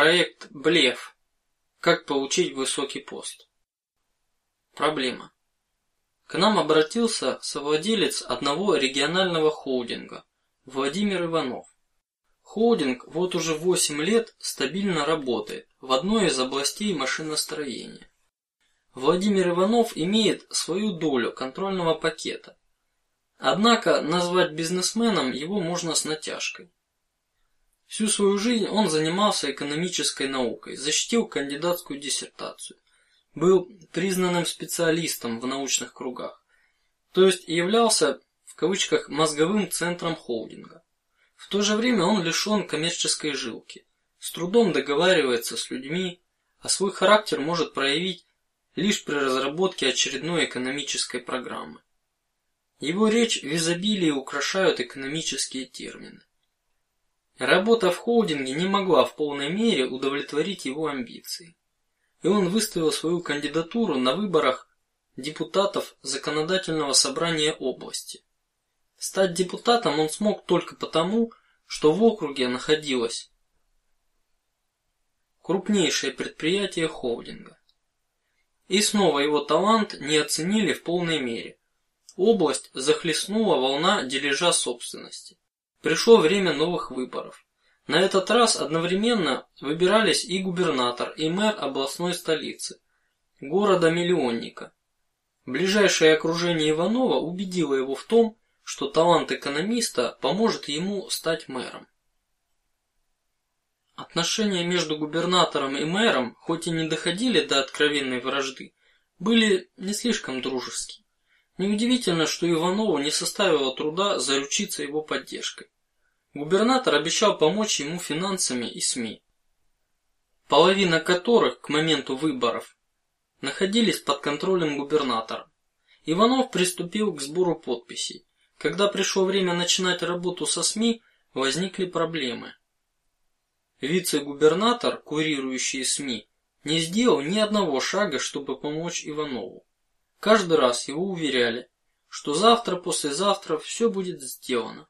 Проект Блеф. Как получить высокий пост. Проблема. К нам обратился совладелец одного регионального холдинга, Владимир Иванов. Холдинг вот уже восемь лет стабильно работает в одной из областей машиностроения. Владимир Иванов имеет свою долю контрольного пакета. Однако назвать бизнесменом его можно с натяжкой. Всю свою жизнь он занимался экономической наукой, защитил кандидатскую диссертацию, был признанным специалистом в научных кругах, то есть являлся в кавычках мозговым центром холдинга. В то же время он лишен коммерческой жилки, с трудом договаривается с людьми, а свой характер может проявить лишь при разработке очередной экономической программы. Его речь в изобилии украшают экономические термины. Работа в холдинге не могла в полной мере удовлетворить его амбиции, и он выставил свою кандидатуру на выборах депутатов законодательного собрания области. Стать депутатом он смог только потому, что в округе находилось крупнейшее предприятие холдинга. И снова его талант не оценили в полной мере. Область захлестнула волна дележа собственности. Пришло время новых выборов. На этот раз одновременно выбирались и губернатор, и мэр областной столицы, города миллионника. Ближайшее окружение Иванова убедило его в том, что талант экономиста поможет ему стать мэром. Отношения между губернатором и мэром, хоть и не доходили до откровенной вражды, были не слишком дружеские. Неудивительно, что Иванову не составило труда заручиться его поддержкой. Губернатор обещал помочь ему финансами и СМИ, половина которых к моменту выборов находились под контролем губернатора. Иванов приступил к сбору подписей. Когда пришло время начинать работу со СМИ, возникли проблемы. Вице-губернатор, курирующий СМИ, не сделал ни одного шага, чтобы помочь Иванову. Каждый раз его уверяли, что завтра, послезавтра все будет сделано.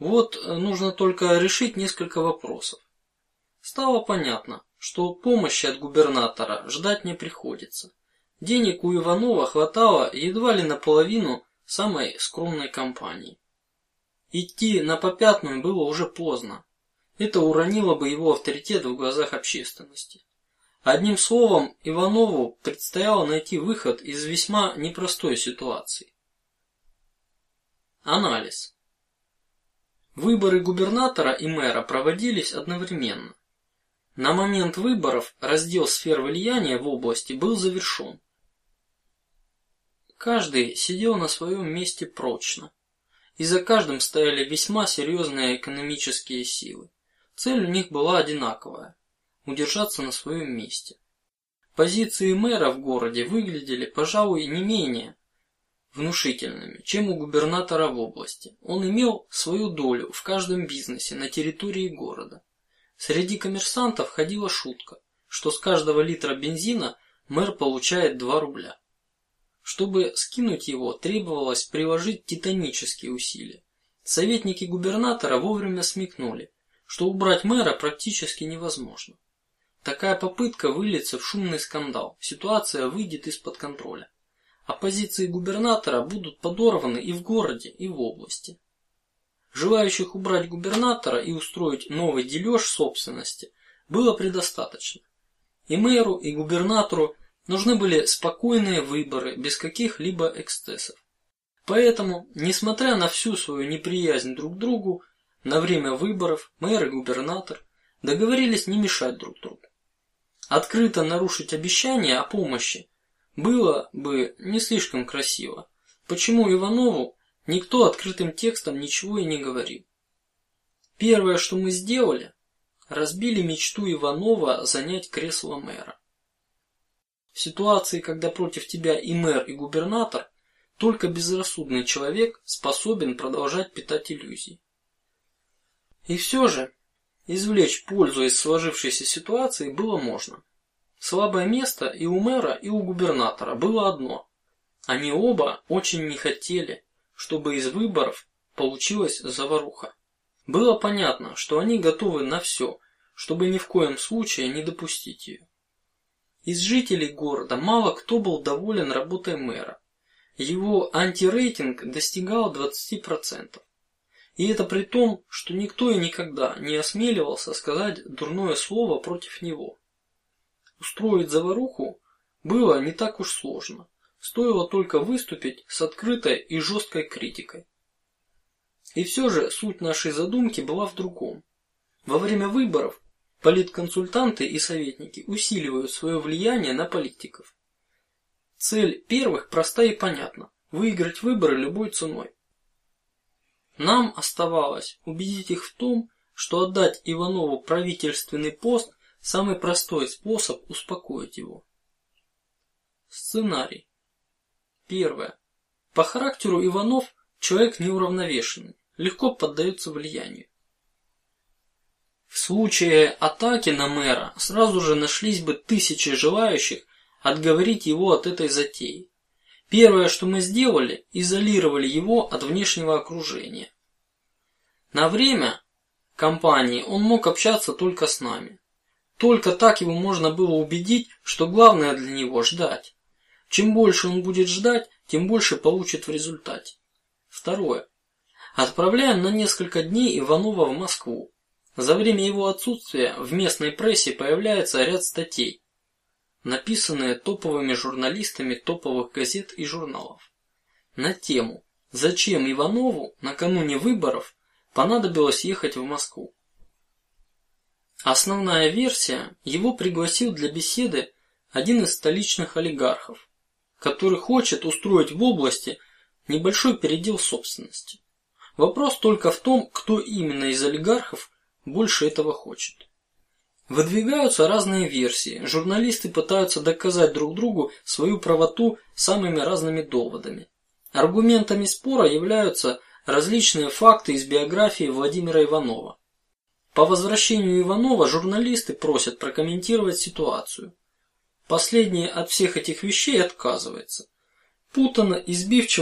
Вот э, нужно только решить несколько вопросов. Стало понятно, что помощи от губернатора ждать не приходится. Денег у Иванова хватало едва ли наполовину самой скромной компании. Идти на попятную было уже поздно. Это уронило бы его авторитет в глазах общественности. Одним словом, Иванову предстояло найти выход из весьма непростой ситуации. Анализ. Выборы губернатора и мэра проводились одновременно. На момент выборов раздел сфер влияния в области был завершен. Каждый сидел на своем месте прочно, и за каждым стояли весьма серьезные экономические силы. Цель у них была одинаковая: удержаться на своем месте. Позиции мэра в городе выглядели, пожалуй, не менее внушительными, чем у губернатора в области. Он имел свою долю в каждом бизнесе на территории города. Среди коммерсантов ходила шутка, что с каждого литра бензина мэр получает два рубля. Чтобы скинуть его, требовалось приложить титанические усилия. Советники губернатора вовремя смекнули, что убрать мэра практически невозможно. Такая попытка выльется в шумный скандал, ситуация выйдет из-под контроля, а позиции губернатора будут подорваны и в городе, и в области. Желающих убрать губернатора и устроить новый дележ собственности было предостаточно. И мэру, и губернатору Нужны были спокойные выборы без каких-либо эксцессов. Поэтому, несмотря на всю свою неприязнь друг к другу, на время выборов мэр и губернатор договорились не мешать друг другу. Открыто нарушить обещание о помощи было бы не слишком красиво. Почему Иванову никто открытым текстом ничего и не говорил? Первое, что мы сделали, разбили мечту Иванова занять кресло мэра. В ситуации, когда против тебя и мэр, и губернатор, только безрассудный человек способен продолжать питать иллюзии. И все же извлечь пользу из сложившейся ситуации было можно. Слабое место и у мэра, и у губернатора было одно: они оба очень не хотели, чтобы из выборов получилась заваруха. Было понятно, что они готовы на все, чтобы ни в коем случае не допустить ее. Из жителей города мало кто был доволен работой мэра. Его антирейтинг достигал 20 процентов. И это при том, что никто и никогда не осмеливался сказать дурное слово против него. Устроить заваруху было не так уж сложно. Стоило только выступить с открытой и жесткой критикой. И все же суть нашей задумки была в другом. Во время выборов политконсультанты и советники усиливают свое влияние на политиков. Цель первых проста и понятна: выиграть выборы любой ценой. Нам оставалось убедить их в том, что отдать Иванову правительственный пост самый простой способ успокоить его. Сценарий. Первое. По характеру Иванов человек неуравновешенный, легко поддается влиянию. В случае атаки на мэра сразу же нашлись бы тысячи желающих отговорить его от этой затеи. Первое, что мы сделали, изолировали его от внешнего окружения. На время кампании он мог общаться только с нами. Только так его можно было убедить, что главное для него ждать. Чем больше он будет ждать, тем больше получит в результате. Второе. Отправляем на несколько дней Иванова в Москву. За время его отсутствия в местной прессе появляется ряд статей, написанные топовыми журналистами топовых газет и журналов на тему «Зачем Иванову накануне выборов понадобилось ехать в Москву?». Основная версия: его пригласил для беседы один из столичных олигархов, который хочет устроить в области небольшой передел собственности. Вопрос только в том, кто именно из олигархов больше этого хочет. Выдвигаются разные версии. Журналисты пытаются доказать друг другу свою правоту самыми разными доводами. Аргументами спора являются различные факты из биографии Владимира Иванова. По возвращению Иванова журналисты просят прокомментировать ситуацию. Последний от всех этих вещей отказывается, путанно и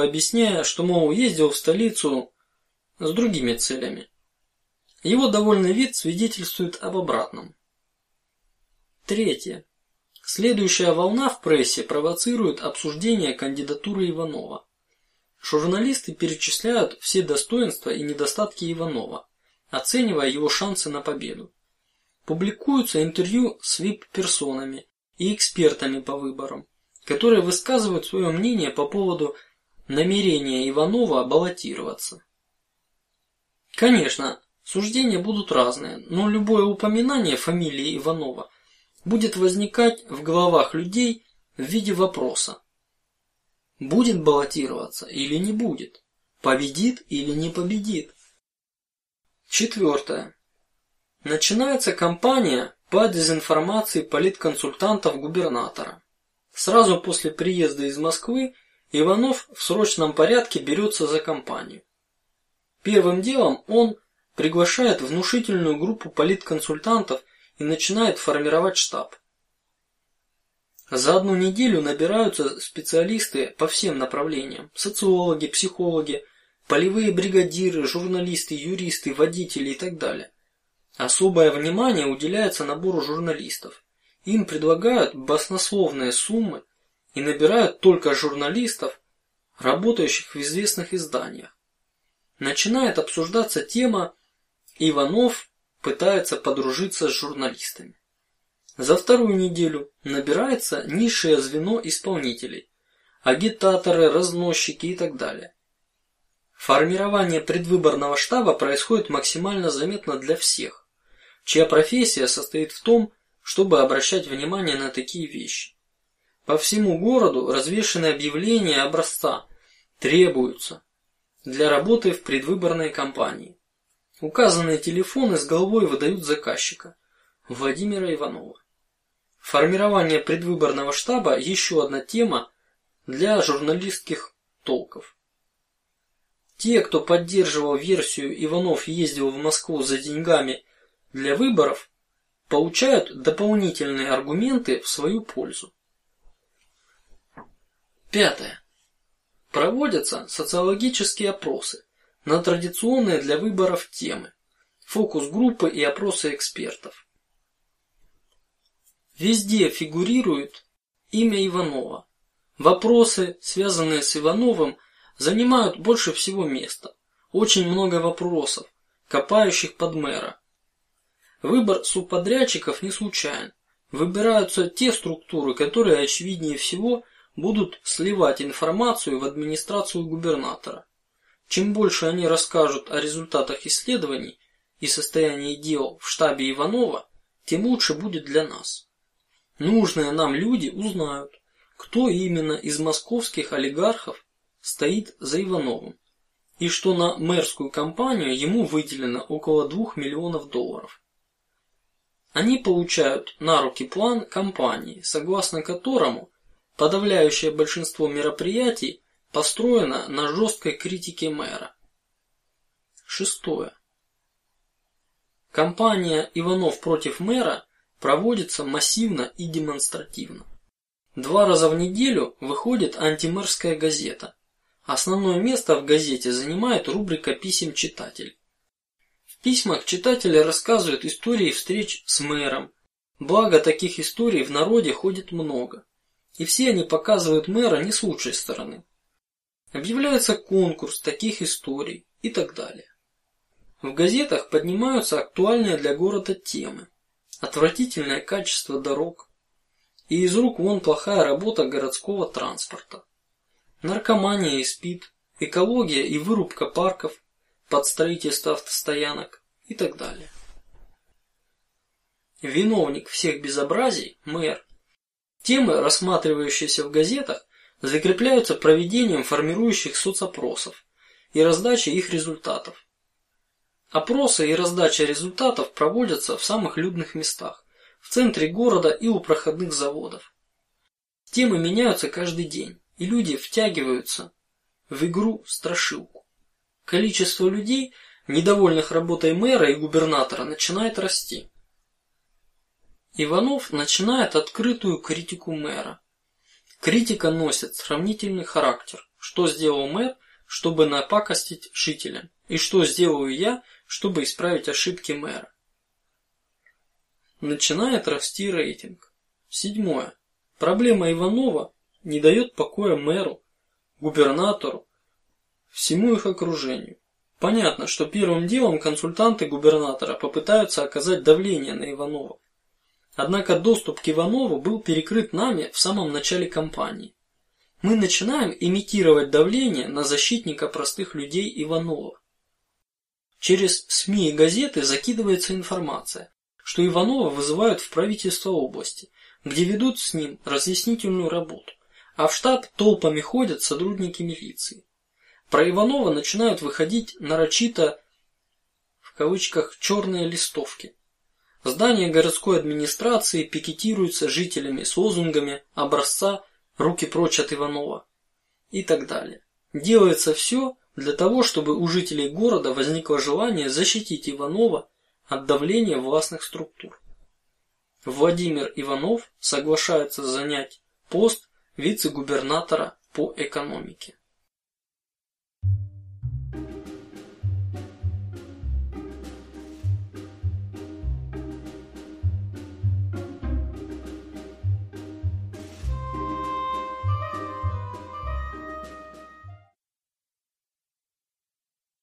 объясняя, что мол ездил в столицу с другими целями. Его довольный вид свидетельствует об обратном. Третье. Следующая волна в прессе провоцирует обсуждение кандидатуры Иванова. Журналисты перечисляют все достоинства и недостатки Иванова, оценивая его шансы на победу. Публикуются интервью с вип-персонами и экспертами по выборам, которые высказывают свое мнение по поводу намерения Иванова баллотироваться. Конечно, Суждения будут разные, но любое упоминание фамилии Иванова будет возникать в головах людей в виде вопроса: будет баллотироваться или не будет, победит или не победит. Четвертое. Начинается кампания по дезинформации политконсультантов губернатора. Сразу после приезда из Москвы Иванов в срочном порядке берется за кампанию. Первым делом он приглашает внушительную группу политконсультантов и начинает формировать штаб. За одну неделю набираются специалисты по всем направлениям: социологи, психологи, полевые бригадиры, журналисты, юристы, водители и так далее. Особое внимание уделяется набору журналистов. Им предлагают баснословные суммы и набирают только журналистов, работающих в известных изданиях. Начинает обсуждаться тема Иванов пытается подружиться с журналистами. За вторую неделю набирается низшее звено исполнителей, агитаторы, разносчики и так далее. Формирование предвыборного штаба происходит максимально заметно для всех, чья профессия состоит в том, чтобы обращать внимание на такие вещи. По всему городу развешаны объявления образца требуются для работы в предвыборной кампании. Указанные телефоны с головой выдают заказчика Владимира Иванова. Формирование предвыборного штаба еще одна тема для журналистских толков. Те, кто поддерживал версию Иванов ездил в Москву за деньгами для выборов, получают дополнительные аргументы в свою пользу. Пятое. Проводятся социологические опросы на традиционные для выборов темы, фокус группы и опросы экспертов. Везде фигурирует имя Иванова. Вопросы, связанные с Ивановым, занимают больше всего места. Очень много вопросов, копающих под мэра. Выбор субподрядчиков не случайен. Выбираются те структуры, которые очевиднее всего будут сливать информацию в администрацию губернатора. Чем больше они расскажут о результатах исследований и состоянии дел в штабе Иванова, тем лучше будет для нас. Нужные нам люди узнают, кто именно из московских олигархов стоит за Ивановым, и что на мэрскую кампанию ему выделено около двух миллионов долларов. Они получают на руки план кампании, согласно которому подавляющее большинство мероприятий построено на жесткой критике мэра. Шестое. Кампания Иванов против мэра проводится массивно и демонстративно. Два раза в неделю выходит антимэрская газета. Основное место в газете занимает рубрика писем читателей. В письмах читатели рассказывают истории встреч с мэром. Благо таких историй в народе ходит много, и все они показывают мэра не с лучшей стороны. Объявляется конкурс таких историй и так далее. В газетах поднимаются актуальные для города темы: отвратительное качество дорог и из рук вон плохая работа городского транспорта, наркомания и спид, экология и вырубка парков под строительство автостоянок и так далее. Виновник всех безобразий – мэр. Темы, рассматривающиеся в газетах, закрепляются проведением формирующих соцопросов и раздачей их результатов. Опросы и раздача результатов проводятся в самых людных местах, в центре города и у проходных заводов. Темы меняются каждый день, и люди втягиваются в игру страшилку. Количество людей, недовольных работой мэра и губернатора, начинает расти. Иванов начинает открытую критику мэра. Критика носит сравнительный характер. Что сделал мэр, чтобы напакостить жителям, и что сделаю я, чтобы исправить ошибки мэра. Начинает расти рейтинг. Седьмое. Проблема Иванова не дает покоя мэру, губернатору, всему их окружению. Понятно, что первым делом консультанты губернатора попытаются оказать давление на Иванова. Однако доступ к Иванову был перекрыт нами в самом начале кампании. Мы начинаем имитировать давление на защитника простых людей Иванова. Через СМИ и газеты закидывается информация, что Иванова вызывают в правительство области, где ведут с ним разъяснительную работу, а в штаб толпами ходят сотрудники милиции. Про Иванова начинают выходить нарочито в кавычках черные листовки. Здание городской администрации пикетируется жителями с лозунгами образца "Руки прочь от Иванова" и так далее. Делается все для того, чтобы у жителей города возникло желание защитить Иванова от давления властных структур. Владимир Иванов соглашается занять пост вице-губернатора по экономике.